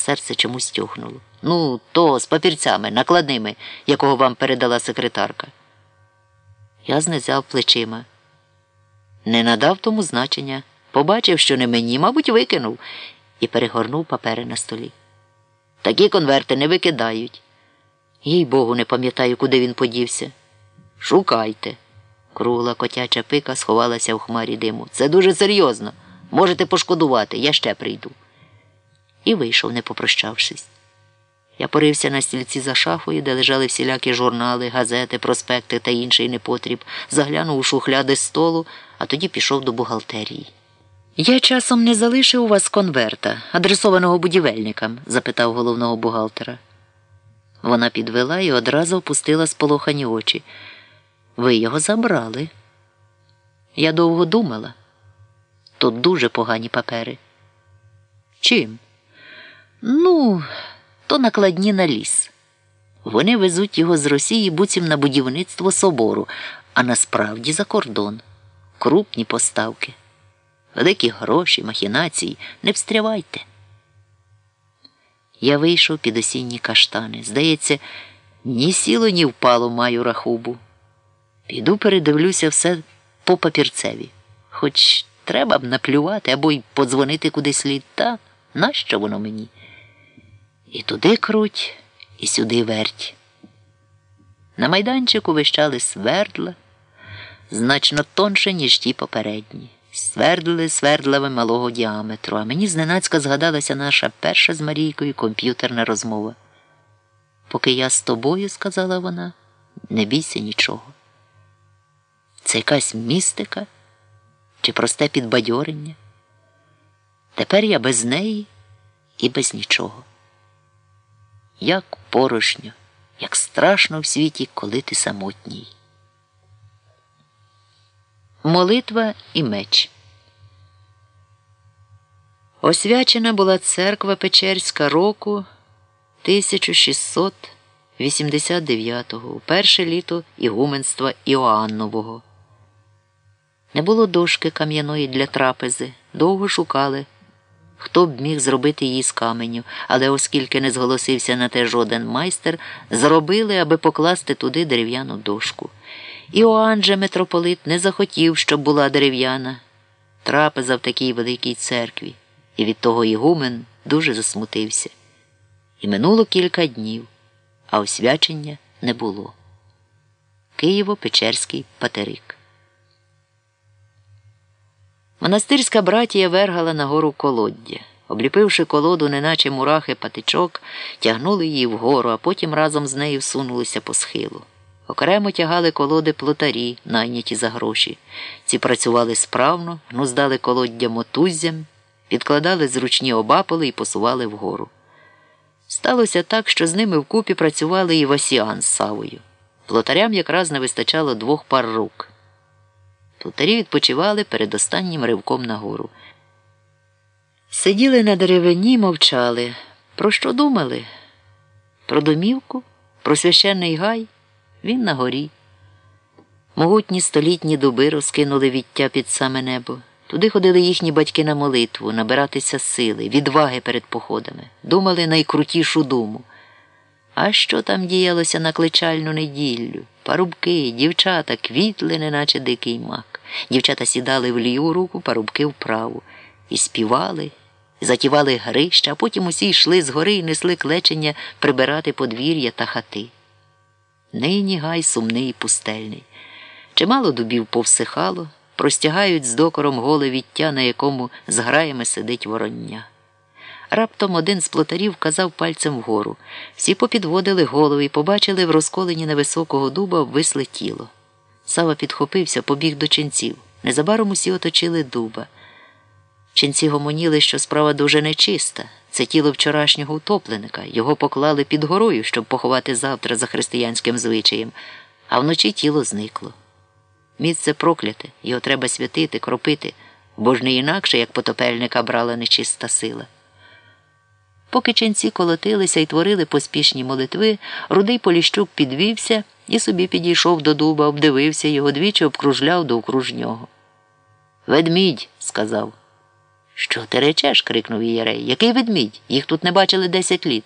серце чомусь тьохнуло. Ну, то з папірцями, накладними, якого вам передала секретарка. Я знизяв плечима. Не надав тому значення. Побачив, що не мені, мабуть, викинув, і перегорнув папери на столі. Такі конверти не викидають. Їй богу, не пам'ятаю, куди він подівся. Шукайте. Кругла котяча пика сховалася в хмарі диму. Це дуже серйозно. Можете пошкодувати, я ще прийду. І вийшов, не попрощавшись. Я порився на стільці за шафою, де лежали всілякі журнали, газети, проспекти та інший непотріб, заглянув у шухляди столу, а тоді пішов до бухгалтерії. Я часом не залишив у вас конверта, адресованого будівельникам? запитав головного бухгалтера. Вона підвела і одразу опустила сполохані очі. Ви його забрали. Я довго думала. Тут дуже погані папери. Чим? Ну, то накладні на ліс. Вони везуть його з Росії буцім на будівництво собору, а насправді за кордон. Крупні поставки. Великі гроші, махінації, не встрявайте. Я вийшов під осінні каштани. Здається, ні сіло, ні впало маю рахубу. Піду передивлюся все по папірцеві. Хоч треба б наплювати або й подзвонити куди слід, та нащо воно мені? І туди круть, і сюди верть. На майданчику вищали свердла, значно тонше, ніж ті попередні. Свердлили свердлами малого діаметру, а мені зненацька згадалася наша перша з Марійкою комп'ютерна розмова. Поки я з тобою, сказала вона, не бійся нічого. Це якась містика чи просте підбадьорення? Тепер я без неї і без нічого. Як порожньо, як страшно в світі, коли ти самотній. Молитва і меч. Освячена була церква Печерська року 1689-го, у перше літо ігуменства Іоаннового. Не було дошки кам'яної для трапези, довго шукали, хто б міг зробити її з каменю, але оскільки не зголосився на те жоден майстер, зробили, аби покласти туди дерев'яну дошку. Іоанн же митрополит не захотів, щоб була дерев'яна трапеза в такій великій церкві, і від того Ігумен дуже засмутився. І минуло кілька днів, а освячення не було. Києво-Печерський патерик. Монастирська братія вергала на гору колоддя. Обліпивши колоду, неначе мурахи патичок, тягнули її вгору, а потім разом з нею всунулися по схилу. Окремо тягали колоди плотарі, найняті за гроші. Ці працювали справно, гнуздали колоддя мотуззям, підкладали зручні обаполи і посували вгору. Сталося так, що з ними вкупі працювали і Васіан з Савою. Плотарям якраз не вистачало двох пар рук. Плотарі відпочивали перед останнім ривком нагору. Сиділи на деревині, мовчали. Про що думали? Про домівку, про священний гай. Він на горі. Могутні столітні дуби розкинули віття під саме небо. Туди ходили їхні батьки на молитву, набиратися сили, відваги перед походами, думали найкрутішу думу. А що там діялося на кличальну неділю? Парубки, дівчата, квітли, неначе дикий мак. Дівчата сідали в ліву руку, парубки вправу, і співали, і затівали грища, а потім усі йшли з гори і несли клечення прибирати подвір'я та хати. Нині гай сумний і пустельний. Чимало дубів повсихало, простягають з докором голе віття, на якому з граями сидить вороння. Раптом один з плотарів казав пальцем вгору. Всі попідводили голови і побачили в розколені невисокого дуба обвисле тіло. Сава підхопився, побіг до ченців. Незабаром усі оточили дуба. Ченці гомоніли, що справа дуже нечиста. Це тіло вчорашнього утопленика. Його поклали під горою, щоб поховати завтра за християнським звичаєм, а вночі тіло зникло. Місце прокляте, його треба святити, кропити, бо ж не інакше, як потопельника брала нечиста сила. Поки ченці колотилися і творили поспішні молитви, рудий Поліщук підвівся і собі підійшов до дуба, обдивився його двічі обкружляв довкруж нього. Ведмідь, сказав. Що ти речеш? крикнув Єрей. Який ведмідь? Їх тут не бачили десять літ.